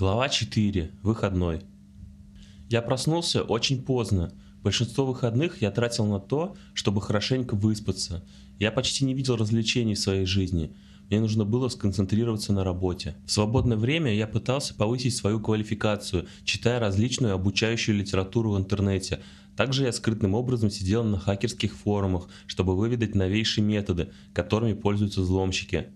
Глава 4. Выходной. Я проснулся очень поздно. Большинство выходных я тратил на то, чтобы хорошенько выспаться. Я почти не видел развлечений в своей жизни. Мне нужно было сконцентрироваться на работе. В свободное время я пытался повысить свою квалификацию, читая различную обучающую литературу в интернете. Также я скрытным образом сидел на хакерских форумах, чтобы выведать новейшие методы, которыми пользуются взломщики.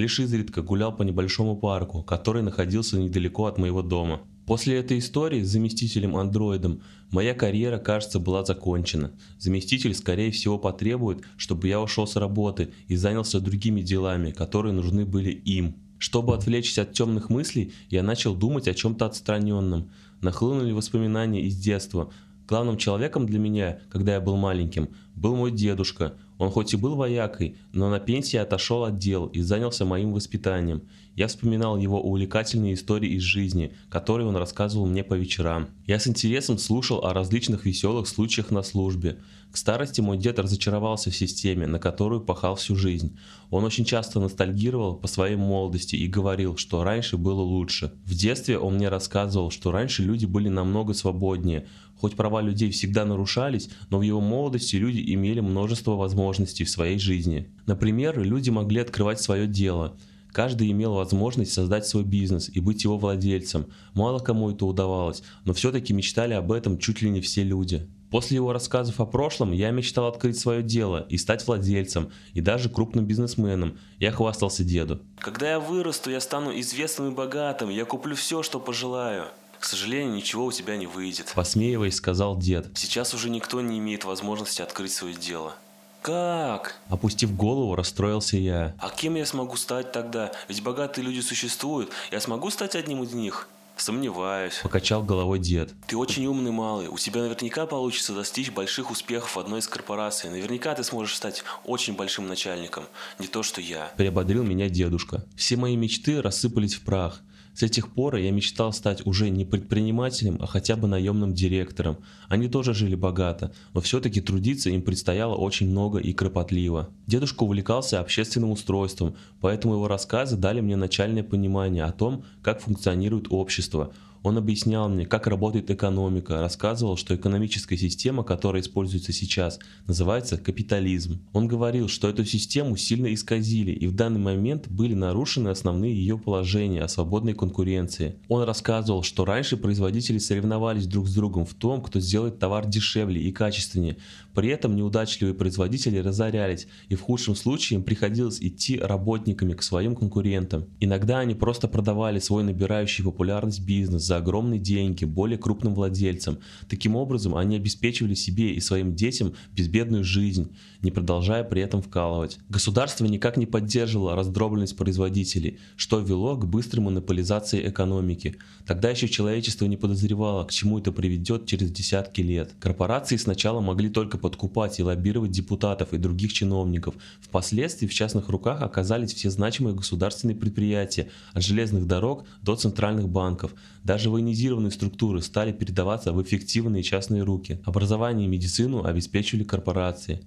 Лишь изредка гулял по небольшому парку, который находился недалеко от моего дома. После этой истории с заместителем-андроидом моя карьера, кажется, была закончена. Заместитель, скорее всего, потребует, чтобы я ушел с работы и занялся другими делами, которые нужны были им. Чтобы отвлечься от темных мыслей, я начал думать о чем-то отстраненном. Нахлынули воспоминания из детства. Главным человеком для меня, когда я был маленьким, был мой дедушка. Он хоть и был воякой, но на пенсии отошел от дел и занялся моим воспитанием. Я вспоминал его увлекательные истории из жизни, которые он рассказывал мне по вечерам. Я с интересом слушал о различных веселых случаях на службе. К старости мой дед разочаровался в системе, на которую пахал всю жизнь. Он очень часто ностальгировал по своей молодости и говорил, что раньше было лучше. В детстве он мне рассказывал, что раньше люди были намного свободнее. Хоть права людей всегда нарушались, но в его молодости люди имели множество возможностей в своей жизни. Например, люди могли открывать свое дело. Каждый имел возможность создать свой бизнес и быть его владельцем. Мало кому это удавалось, но все-таки мечтали об этом чуть ли не все люди. После его рассказов о прошлом я мечтал открыть свое дело и стать владельцем, и даже крупным бизнесменом. Я хвастался деду. Когда я вырасту, я стану известным и богатым, я куплю все, что пожелаю. К сожалению, ничего у тебя не выйдет. Посмеиваясь, сказал дед. Сейчас уже никто не имеет возможности открыть свое дело. Как? Опустив голову, расстроился я. А кем я смогу стать тогда? Ведь богатые люди существуют. Я смогу стать одним из них? Сомневаюсь. Покачал головой дед. Ты очень умный малый. У тебя наверняка получится достичь больших успехов в одной из корпораций. Наверняка ты сможешь стать очень большим начальником. Не то, что я. Приободрил меня дедушка. Все мои мечты рассыпались в прах. С этих пор я мечтал стать уже не предпринимателем, а хотя бы наемным директором. Они тоже жили богато, но все-таки трудиться им предстояло очень много и кропотливо. Дедушка увлекался общественным устройством, поэтому его рассказы дали мне начальное понимание о том, как функционирует общество – он объяснял мне, как работает экономика, рассказывал, что экономическая система, которая используется сейчас, называется капитализм. Он говорил, что эту систему сильно исказили и в данный момент были нарушены основные ее положения о свободной конкуренции. Он рассказывал, что раньше производители соревновались друг с другом в том, кто сделает товар дешевле и качественнее. При этом неудачливые производители разорялись и в худшем случае им приходилось идти работниками к своим конкурентам. Иногда они просто продавали свой набирающий популярность бизнес за огромные деньги более крупным владельцам. Таким образом, они обеспечивали себе и своим детям безбедную жизнь, не продолжая при этом вкалывать. Государство никак не поддерживало раздробленность производителей, что вело к быстрой монополизации экономики. Тогда еще человечество не подозревало, к чему это приведет через десятки лет. Корпорации сначала могли только подкупать и лоббировать депутатов и других чиновников. Впоследствии в частных руках оказались все значимые государственные предприятия, от железных дорог до центральных банков. Даже военизированные структуры стали передаваться в эффективные частные руки. Образование и медицину обеспечивали корпорации.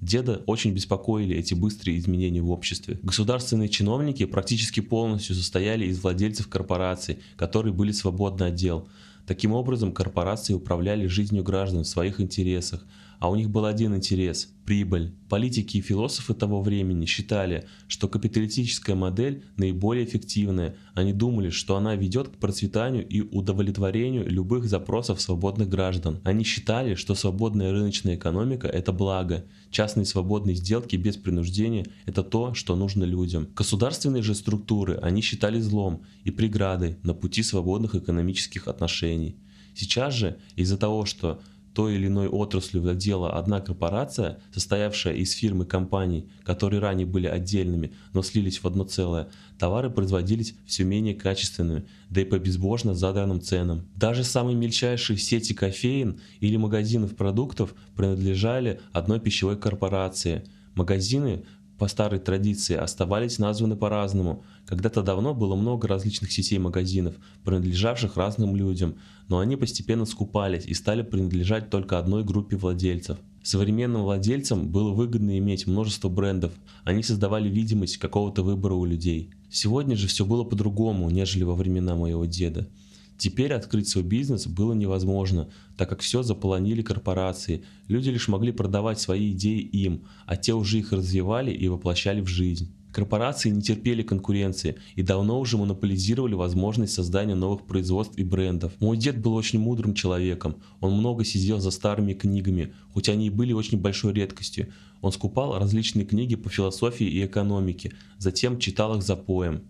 Деда очень беспокоили эти быстрые изменения в обществе. Государственные чиновники практически полностью состояли из владельцев корпораций, которые были свободны от дел. Таким образом, корпорации управляли жизнью граждан в своих интересах, а у них был один интерес – прибыль. Политики и философы того времени считали, что капиталистическая модель наиболее эффективная. Они думали, что она ведет к процветанию и удовлетворению любых запросов свободных граждан. Они считали, что свободная рыночная экономика – это благо. Частные свободные сделки без принуждения – это то, что нужно людям. Государственные же структуры они считали злом и преградой на пути свободных экономических отношений. Сейчас же из-за того, что той или иной отраслью владела одна корпорация, состоявшая из фирм и компаний, которые ранее были отдельными, но слились в одно целое, товары производились все менее качественными, да и по безбожно заданным ценам. Даже самые мельчайшие сети кофеин или магазинов продуктов принадлежали одной пищевой корпорации. Магазины по старой традиции оставались названы по-разному. Когда-то давно было много различных сетей магазинов, принадлежавших разным людям, но они постепенно скупались и стали принадлежать только одной группе владельцев. Современным владельцам было выгодно иметь множество брендов, они создавали видимость какого-то выбора у людей. Сегодня же все было по-другому, нежели во времена моего деда. Теперь открыть свой бизнес было невозможно, так как все заполонили корпорации. Люди лишь могли продавать свои идеи им, а те уже их развивали и воплощали в жизнь. Корпорации не терпели конкуренции и давно уже монополизировали возможность создания новых производств и брендов. Мой дед был очень мудрым человеком, он много сидел за старыми книгами, хоть они и были очень большой редкостью. Он скупал различные книги по философии и экономике, затем читал их за поем.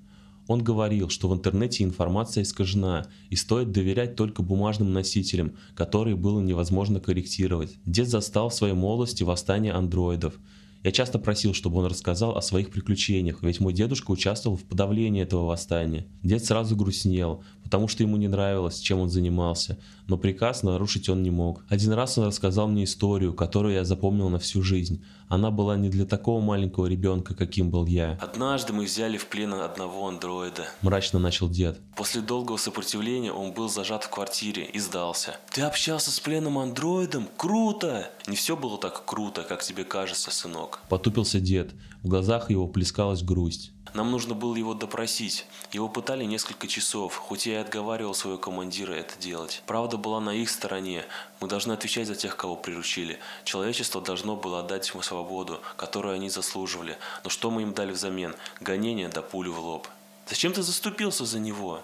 Он говорил, что в интернете информация искажена и стоит доверять только бумажным носителям, которые было невозможно корректировать. Дед застал в своей молодости восстание андроидов. Я часто просил, чтобы он рассказал о своих приключениях, ведь мой дедушка участвовал в подавлении этого восстания. Дед сразу грустнел, потому что ему не нравилось, чем он занимался, но приказ нарушить он не мог. Один раз он рассказал мне историю, которую я запомнил на всю жизнь. Она была не для такого маленького ребенка, каким был я. Однажды мы взяли в плен одного андроида. Мрачно начал дед. После долгого сопротивления он был зажат в квартире и сдался. Ты общался с пленным андроидом? Круто! Не все было так круто, как тебе кажется, сынок. Потупился дед. В глазах его плескалась грусть. Нам нужно было его допросить. Его пытали несколько часов, хоть я и отговаривал своего командира это делать. Правда была на их стороне. Мы должны отвечать за тех, кого приручили. Человечество должно было отдать ему свободу, которую они заслуживали. Но что мы им дали взамен? Гонение до пули в лоб. Зачем ты заступился за него?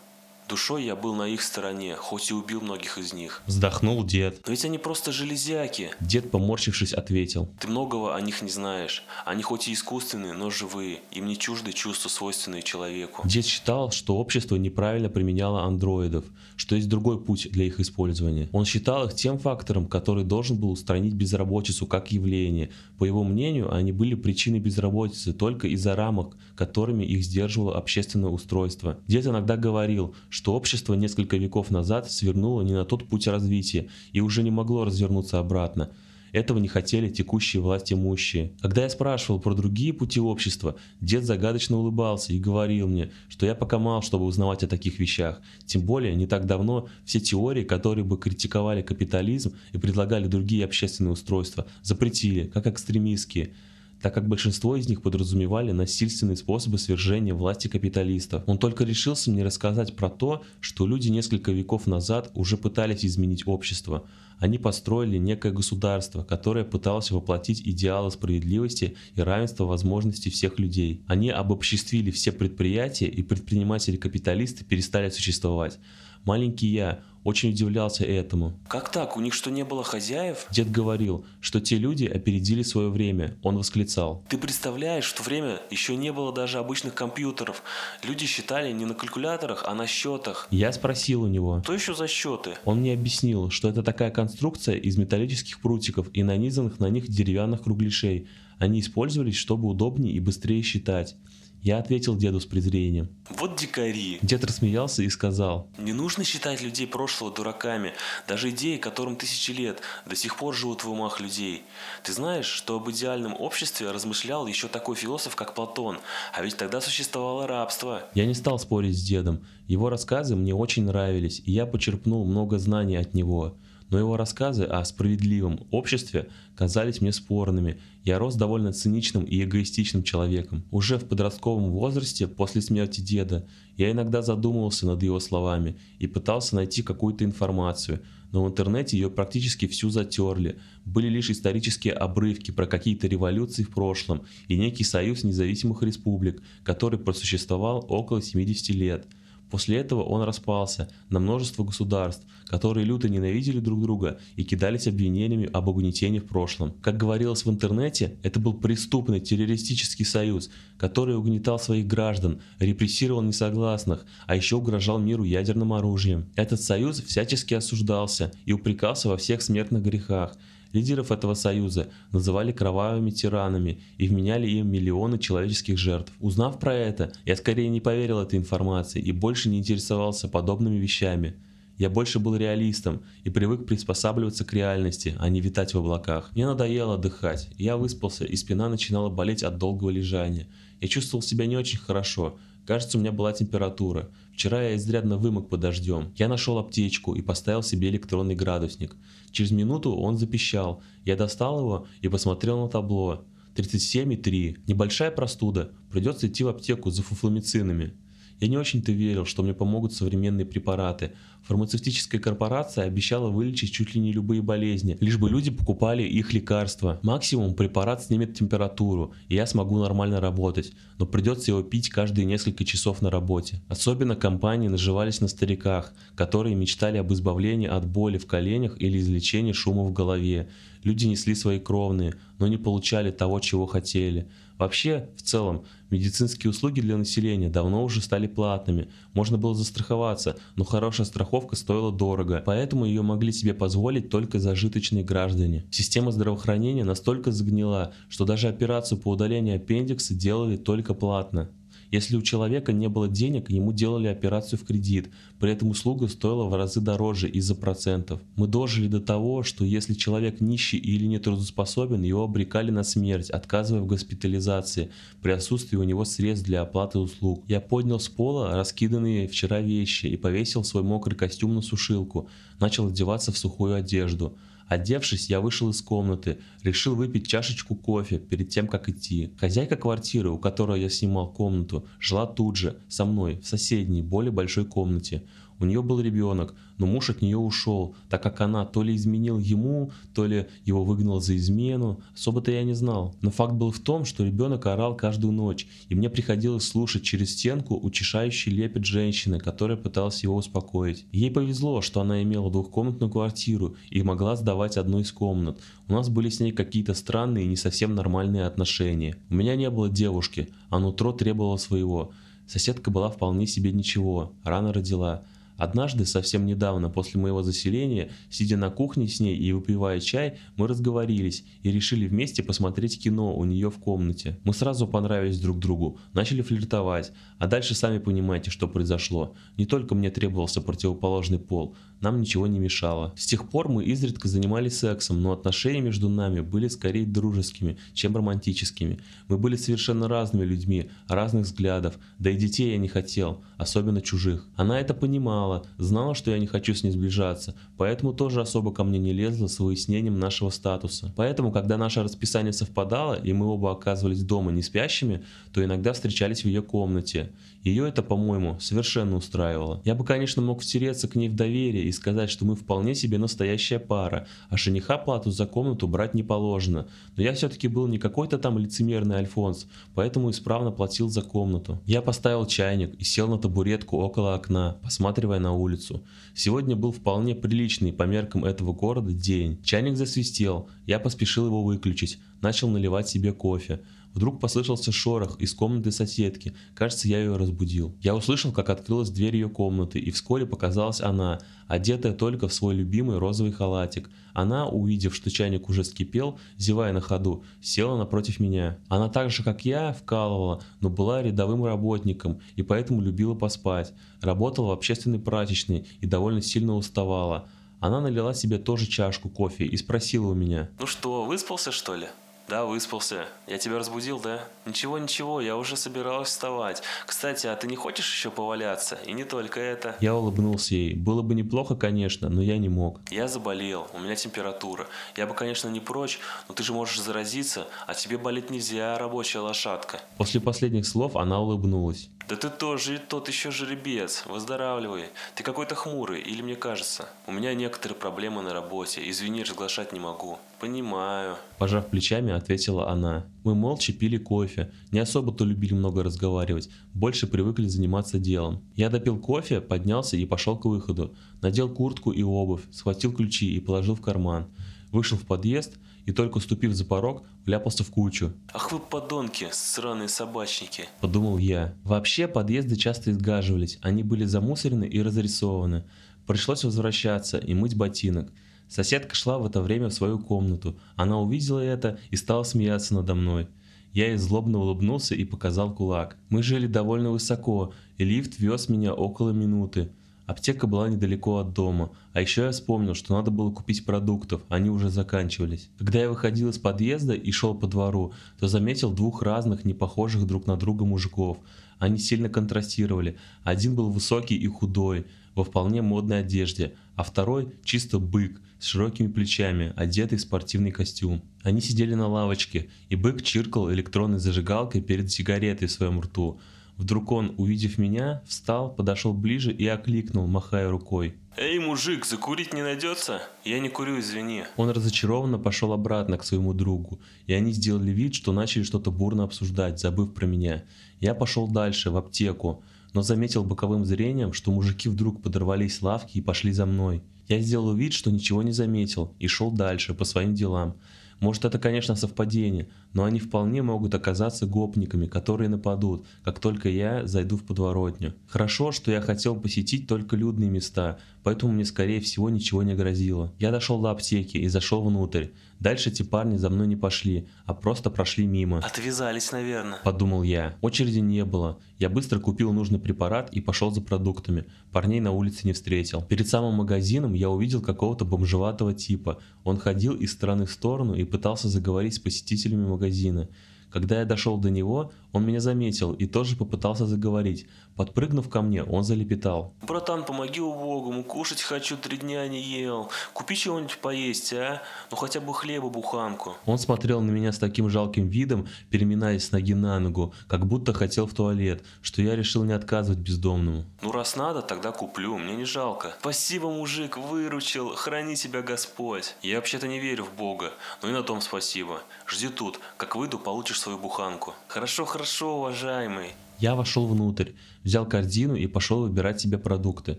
Душой я был на их стороне, хоть и убил многих из них. Вздохнул дед. Но ведь они просто железяки. Дед, поморщившись, ответил. Ты многого о них не знаешь. Они хоть и искусственные, но живые. Им не чужды чувства, свойственные человеку. Дед считал, что общество неправильно применяло андроидов, что есть другой путь для их использования. Он считал их тем фактором, который должен был устранить безработицу как явление. По его мнению, они были причиной безработицы только из-за рамок, которыми их сдерживало общественное устройство. Дед иногда говорил, что общество несколько веков назад свернуло не на тот путь развития и уже не могло развернуться обратно. Этого не хотели текущие власти имущие. Когда я спрашивал про другие пути общества, дед загадочно улыбался и говорил мне, что я пока мал, чтобы узнавать о таких вещах. Тем более, не так давно все теории, которые бы критиковали капитализм и предлагали другие общественные устройства, запретили, как экстремистские так как большинство из них подразумевали насильственные способы свержения власти капиталистов. Он только решился мне рассказать про то, что люди несколько веков назад уже пытались изменить общество. Они построили некое государство, которое пыталось воплотить идеалы справедливости и равенства возможностей всех людей. Они обобществили все предприятия, и предприниматели-капиталисты перестали существовать. Маленький я очень удивлялся этому. Как так? У них что, не было хозяев? Дед говорил, что те люди опередили свое время. Он восклицал. Ты представляешь, в то время еще не было даже обычных компьютеров. Люди считали не на калькуляторах, а на счетах. Я спросил у него. Что еще за счеты? Он мне объяснил, что это такая конструкция из металлических прутиков и нанизанных на них деревянных кругляшей. Они использовались, чтобы удобнее и быстрее считать. Я ответил деду с презрением. Вот дикари. Дед рассмеялся и сказал. Не нужно считать людей прошлого дураками. Даже идеи, которым тысячи лет, до сих пор живут в умах людей. Ты знаешь, что об идеальном обществе размышлял еще такой философ, как Платон. А ведь тогда существовало рабство. Я не стал спорить с дедом. Его рассказы мне очень нравились, и я почерпнул много знаний от него но его рассказы о справедливом обществе казались мне спорными. Я рос довольно циничным и эгоистичным человеком. Уже в подростковом возрасте, после смерти деда, я иногда задумывался над его словами и пытался найти какую-то информацию, но в интернете ее практически всю затерли. Были лишь исторические обрывки про какие-то революции в прошлом и некий союз независимых республик, который просуществовал около 70 лет – После этого он распался на множество государств, которые люто ненавидели друг друга и кидались обвинениями об угнетении в прошлом. Как говорилось в интернете, это был преступный террористический союз, который угнетал своих граждан, репрессировал несогласных, а еще угрожал миру ядерным оружием. Этот союз всячески осуждался и упрекался во всех смертных грехах, Лидеров этого союза называли кровавыми тиранами и вменяли им миллионы человеческих жертв. Узнав про это, я скорее не поверил этой информации и больше не интересовался подобными вещами. Я больше был реалистом и привык приспосабливаться к реальности, а не витать в облаках. Мне надоело отдыхать, я выспался и спина начинала болеть от долгого лежания. Я чувствовал себя не очень хорошо, кажется у меня была температура. Вчера я изрядно вымок под дождем. Я нашел аптечку и поставил себе электронный градусник. Через минуту он запищал. Я достал его и посмотрел на табло. 37,3. Небольшая простуда. Придется идти в аптеку за фуфломицинами. Я не очень-то верил, что мне помогут современные препараты. Фармацевтическая корпорация обещала вылечить чуть ли не любые болезни, лишь бы люди покупали их лекарства. Максимум препарат снимет температуру, и я смогу нормально работать, но придется его пить каждые несколько часов на работе. Особенно компании наживались на стариках, которые мечтали об избавлении от боли в коленях или излечении шума в голове. Люди несли свои кровные, но не получали того, чего хотели. Вообще, в целом, медицинские услуги для населения давно уже стали платными. Можно было застраховаться, но хорошая страховка стоила дорого, поэтому ее могли себе позволить только зажиточные граждане. Система здравоохранения настолько загнила, что даже операцию по удалению аппендикса делали только платно. Если у человека не было денег, ему делали операцию в кредит, при этом услуга стоила в разы дороже из-за процентов. Мы дожили до того, что если человек нищий или нетрудоспособен, его обрекали на смерть, отказывая в госпитализации, при отсутствии у него средств для оплаты услуг. Я поднял с пола раскиданные вчера вещи и повесил свой мокрый костюм на сушилку, начал одеваться в сухую одежду. Одевшись, я вышел из комнаты, решил выпить чашечку кофе перед тем, как идти. Хозяйка квартиры, у которой я снимал комнату, жила тут же, со мной, в соседней, более большой комнате. У нее был ребенок, но муж от нее ушел, так как она то ли изменил ему, то ли его выгнал за измену. Особо-то я не знал. Но факт был в том, что ребенок орал каждую ночь, и мне приходилось слушать через стенку утешающий лепет женщины, которая пыталась его успокоить. Ей повезло, что она имела двухкомнатную квартиру и могла сдавать одну из комнат. У нас были с ней какие-то странные и не совсем нормальные отношения. У меня не было девушки, а нутро требовало своего. Соседка была вполне себе ничего, рано родила. Однажды, совсем недавно, после моего заселения, сидя на кухне с ней и выпивая чай, мы разговорились и решили вместе посмотреть кино у нее в комнате. Мы сразу понравились друг другу, начали флиртовать, а дальше сами понимаете, что произошло. Не только мне требовался противоположный пол, нам ничего не мешало. С тех пор мы изредка занимались сексом, но отношения между нами были скорее дружескими, чем романтическими. Мы были совершенно разными людьми, разных взглядов, да и детей я не хотел, особенно чужих. Она это понимала, знала, что я не хочу с ней сближаться, поэтому тоже особо ко мне не лезла с выяснением нашего статуса. Поэтому, когда наше расписание совпадало, и мы оба оказывались дома не спящими, то иногда встречались в ее комнате. Ее это, по-моему, совершенно устраивало. Я бы, конечно, мог втереться к ней в доверие и сказать, что мы вполне себе настоящая пара, а жениха плату за комнату брать не положено. Но я все-таки был не какой-то там лицемерный Альфонс, поэтому исправно платил за комнату. Я поставил чайник и сел на табуретку около окна, посматривая на улицу. Сегодня был вполне приличный по меркам этого города день. Чайник засвистел, я поспешил его выключить, начал наливать себе кофе. Вдруг послышался шорох из комнаты соседки. Кажется, я ее разбудил. Я услышал, как открылась дверь ее комнаты, и вскоре показалась она, одетая только в свой любимый розовый халатик. Она, увидев, что чайник уже скипел, зевая на ходу, села напротив меня. Она так же, как я, вкалывала, но была рядовым работником и поэтому любила поспать. Работала в общественной прачечной и довольно сильно уставала. Она налила себе тоже чашку кофе и спросила у меня. «Ну что, выспался что ли?» Да, выспался. Я тебя разбудил, да? Ничего, ничего, я уже собиралась вставать. Кстати, а ты не хочешь еще поваляться? И не только это. Я улыбнулся ей. Было бы неплохо, конечно, но я не мог. Я заболел, у меня температура. Я бы, конечно, не прочь, но ты же можешь заразиться, а тебе болеть нельзя, рабочая лошадка. После последних слов она улыбнулась. Да ты тоже тот еще жеребец. Выздоравливай. Ты какой-то хмурый, или мне кажется? У меня некоторые проблемы на работе. Извини, разглашать не могу. Понимаю. Пожав плечами, ответила она. Мы молча пили кофе. Не особо-то любили много разговаривать. Больше привыкли заниматься делом. Я допил кофе, поднялся и пошел к выходу. Надел куртку и обувь, схватил ключи и положил в карман. Вышел в подъезд и только ступив за порог, вляпался в кучу. «Ах вы подонки, сраные собачники!» – подумал я. Вообще подъезды часто изгаживались, они были замусорены и разрисованы. Пришлось возвращаться и мыть ботинок. Соседка шла в это время в свою комнату. Она увидела это и стала смеяться надо мной. Я ей злобно улыбнулся и показал кулак. Мы жили довольно высоко, и лифт вез меня около минуты. Аптека была недалеко от дома, а еще я вспомнил, что надо было купить продуктов, они уже заканчивались. Когда я выходил из подъезда и шел по двору, то заметил двух разных, не похожих друг на друга мужиков. Они сильно контрастировали. Один был высокий и худой, во вполне модной одежде, а второй чисто бык с широкими плечами, одетый в спортивный костюм. Они сидели на лавочке, и бык чиркал электронной зажигалкой перед сигаретой в своем рту. Вдруг он, увидев меня, встал, подошел ближе и окликнул, махая рукой. «Эй, мужик, закурить не найдется? Я не курю, извини». Он разочарованно пошел обратно к своему другу, и они сделали вид, что начали что-то бурно обсуждать, забыв про меня. Я пошел дальше, в аптеку, но заметил боковым зрением, что мужики вдруг подорвались с лавки и пошли за мной. Я сделал вид, что ничего не заметил, и шел дальше, по своим делам. Может это, конечно, совпадение, но они вполне могут оказаться гопниками, которые нападут, как только я зайду в подворотню. Хорошо, что я хотел посетить только людные места, поэтому мне скорее всего ничего не грозило. Я дошел до аптеки и зашел внутрь. Дальше эти парни за мной не пошли, а просто прошли мимо. Отвязались, наверное. Подумал я. Очереди не было. Я быстро купил нужный препарат и пошел за продуктами. Парней на улице не встретил. Перед самым магазином я увидел какого-то бомжеватого типа. Он ходил из стороны в сторону и пытался заговорить с посетителями магазина. Когда я дошел до него, он меня заметил и тоже попытался заговорить. Подпрыгнув ко мне, он залепетал. «Братан, помоги убогому, кушать хочу, три дня не ел. Купи чего-нибудь поесть, а? Ну хотя бы хлеба буханку». Он смотрел на меня с таким жалким видом, переминаясь с ноги на ногу, как будто хотел в туалет, что я решил не отказывать бездомному. «Ну раз надо, тогда куплю, мне не жалко». «Спасибо, мужик, выручил, храни тебя Господь». «Я вообще-то не верю в Бога, но и на том спасибо. Жди тут, как выйду, получишь свою буханку». «Хорошо, хорошо, уважаемый». Я вошел внутрь, взял корзину и пошел выбирать себе продукты.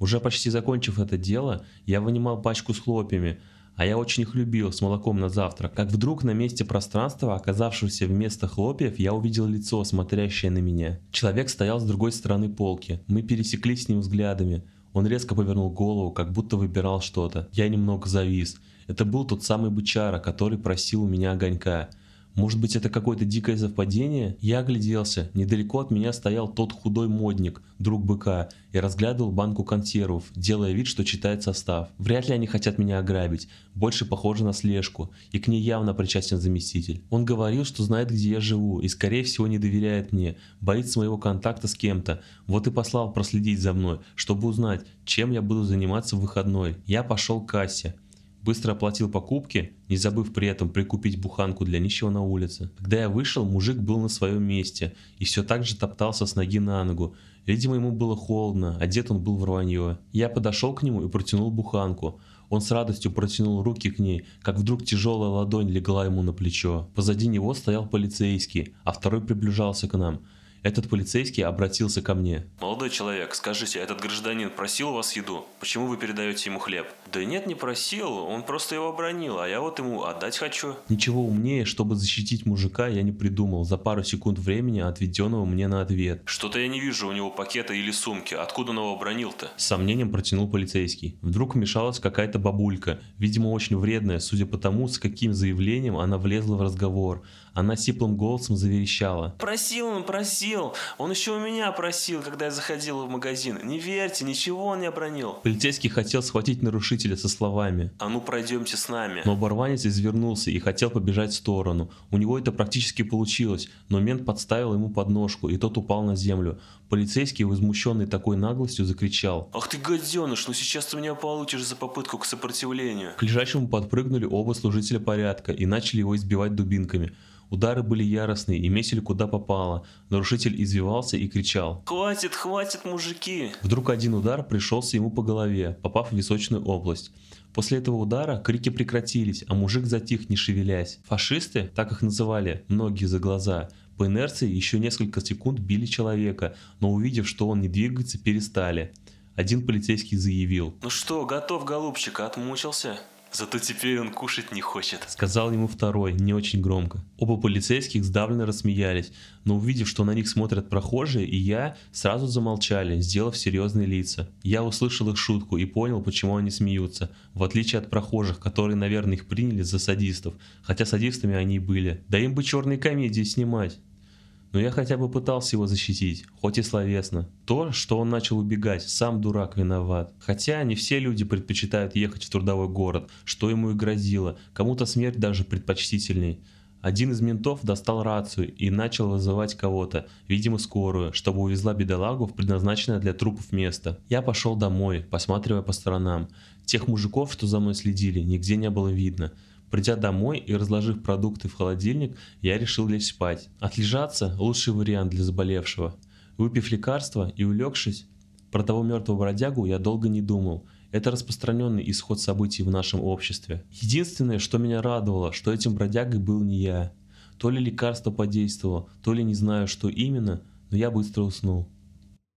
Уже почти закончив это дело, я вынимал пачку с хлопьями, а я очень их любил, с молоком на завтрак. Как вдруг на месте пространства, оказавшегося вместо хлопьев, я увидел лицо, смотрящее на меня. Человек стоял с другой стороны полки. Мы пересеклись с ним взглядами. Он резко повернул голову, как будто выбирал что-то. Я немного завис. Это был тот самый бычара, который просил у меня огонька. Может быть это какое-то дикое совпадение? Я огляделся. Недалеко от меня стоял тот худой модник, друг быка, и разглядывал банку консервов, делая вид, что читает состав. Вряд ли они хотят меня ограбить. Больше похоже на слежку. И к ней явно причастен заместитель. Он говорил, что знает, где я живу, и скорее всего не доверяет мне, боится моего контакта с кем-то. Вот и послал проследить за мной, чтобы узнать, чем я буду заниматься в выходной. Я пошел к кассе. Быстро оплатил покупки, не забыв при этом прикупить буханку для нищего на улице. Когда я вышел, мужик был на своем месте и все так же топтался с ноги на ногу. Видимо, ему было холодно, одет он был в рванье. Я подошел к нему и протянул буханку. Он с радостью протянул руки к ней, как вдруг тяжелая ладонь легла ему на плечо. Позади него стоял полицейский, а второй приближался к нам. Этот полицейский обратился ко мне. «Молодой человек, скажите, этот гражданин просил у вас еду? Почему вы передаете ему хлеб?» «Да нет, не просил, он просто его обронил, а я вот ему отдать хочу». Ничего умнее, чтобы защитить мужика, я не придумал за пару секунд времени, отведенного мне на ответ. «Что-то я не вижу у него пакета или сумки. Откуда он его обронил-то?» С сомнением протянул полицейский. Вдруг вмешалась какая-то бабулька, видимо очень вредная, судя по тому, с каким заявлением она влезла в разговор. Она сиплым голосом заверещала. «Просил он, просил. Он еще у меня просил, когда я заходил в магазин. Не верьте, ничего он не обронил». Полицейский хотел схватить нарушителя со словами. «А ну пройдемте с нами». Но оборванец извернулся и хотел побежать в сторону. У него это практически получилось, но мент подставил ему подножку, и тот упал на землю. Полицейский, возмущенный такой наглостью, закричал. «Ах ты гаденыш, ну сейчас ты меня получишь за попытку к сопротивлению». К лежащему подпрыгнули оба служителя порядка и начали его избивать дубинками. Удары были яростные и месили куда попало. Нарушитель извивался и кричал. «Хватит, хватит, мужики!» Вдруг один удар пришелся ему по голове, попав в височную область. После этого удара крики прекратились, а мужик затих, не шевелясь. Фашисты, так их называли, многие за глаза, по инерции еще несколько секунд били человека, но увидев, что он не двигается, перестали. Один полицейский заявил. «Ну что, готов, голубчик, отмучился?» Зато теперь он кушать не хочет. Сказал ему второй, не очень громко. Оба полицейских сдавленно рассмеялись, но увидев, что на них смотрят прохожие и я, сразу замолчали, сделав серьезные лица. Я услышал их шутку и понял, почему они смеются, в отличие от прохожих, которые, наверное, их приняли за садистов, хотя садистами они и были. Да им бы черные комедии снимать. Но я хотя бы пытался его защитить, хоть и словесно. То, что он начал убегать, сам дурак виноват. Хотя не все люди предпочитают ехать в трудовой город, что ему и грозило. Кому-то смерть даже предпочтительней. Один из ментов достал рацию и начал вызывать кого-то, видимо скорую, чтобы увезла бедолагу в предназначенное для трупов место. Я пошел домой, посматривая по сторонам. Тех мужиков, что за мной следили, нигде не было видно. Придя домой и разложив продукты в холодильник, я решил лечь спать. Отлежаться – лучший вариант для заболевшего. Выпив лекарство и улегшись, про того мертвого бродягу я долго не думал. Это распространенный исход событий в нашем обществе. Единственное, что меня радовало, что этим бродягой был не я. То ли лекарство подействовало, то ли не знаю, что именно, но я быстро уснул.